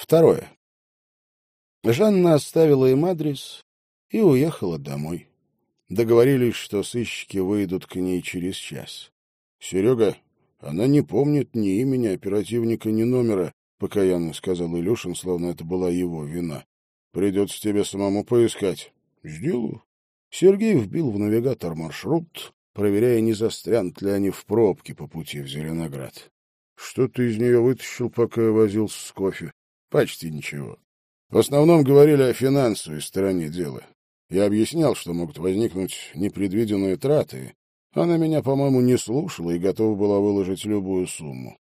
Второе. Жанна оставила им адрес и уехала домой. Договорились, что сыщики выйдут к ней через час. — Серега, она не помнит ни имени оперативника, ни номера, — покаянно сказал Илюшин, словно это была его вина. — Придется тебе самому поискать. — Сделаю. Сергей вбил в навигатор маршрут, проверяя, не застрянут ли они в пробке по пути в Зеленоград. — Что ты из нее вытащил, пока я возился с кофе? — Почти ничего. В основном говорили о финансовой стороне дела. Я объяснял, что могут возникнуть непредвиденные траты. Она меня, по-моему, не слушала и готова была выложить любую сумму.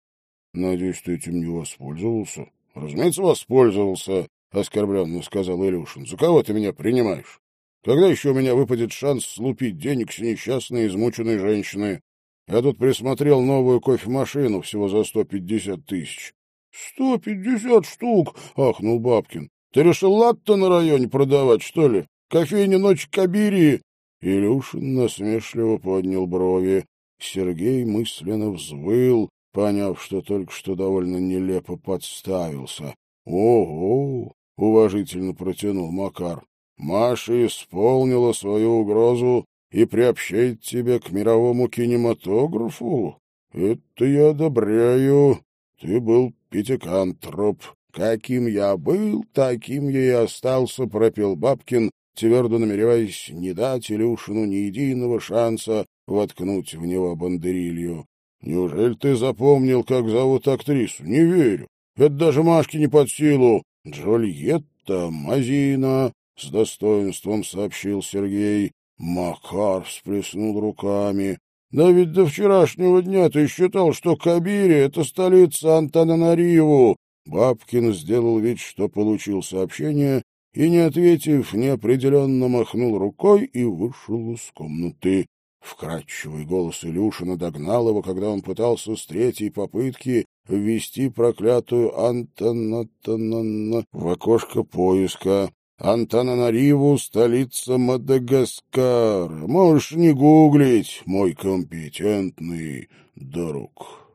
Надеюсь, ты этим не воспользовался? Разумеется, воспользовался, — оскорбленно сказал Илюшин. За кого ты меня принимаешь? Когда еще у меня выпадет шанс слупить денег с несчастной, измученной женщины? Я тут присмотрел новую кофемашину всего за сто пятьдесят тысяч. — Сто пятьдесят штук! — ахнул Бабкин. — Ты решил латте на районе продавать, что ли? Кофейня ночь Кабири!» Илюшин насмешливо поднял брови. Сергей мысленно взвыл, поняв, что только что довольно нелепо подставился. «Ого!» — уважительно протянул Макар. «Маша исполнила свою угрозу и приобщает тебя к мировому кинематографу? Это я одобряю. Ты был пятикантроп. Каким я был, таким я и остался», — пропел Бабкин, твердо намереваясь не дать Илюшину ни единого шанса воткнуть в него бандерилью. «Неужели ты запомнил, как зовут актрису? Не верю. Это даже Машке не под силу. Джульетта Мазина», — с достоинством сообщил Сергей. Макар всплеснул руками. «Да ведь до вчерашнего дня ты считал, что Кабири — это столица Антананариву». Бабкин сделал вид, что получил сообщение, и, не ответив, неопределенно махнул рукой и вышел из комнаты. Вкрадчивый голос Илюшина догнал его, когда он пытался с третьей попытки ввести проклятую Антанатанана в окошко поиска. Антананариву — столица Мадагаскара. Можешь не гуглить, мой компетентный друг.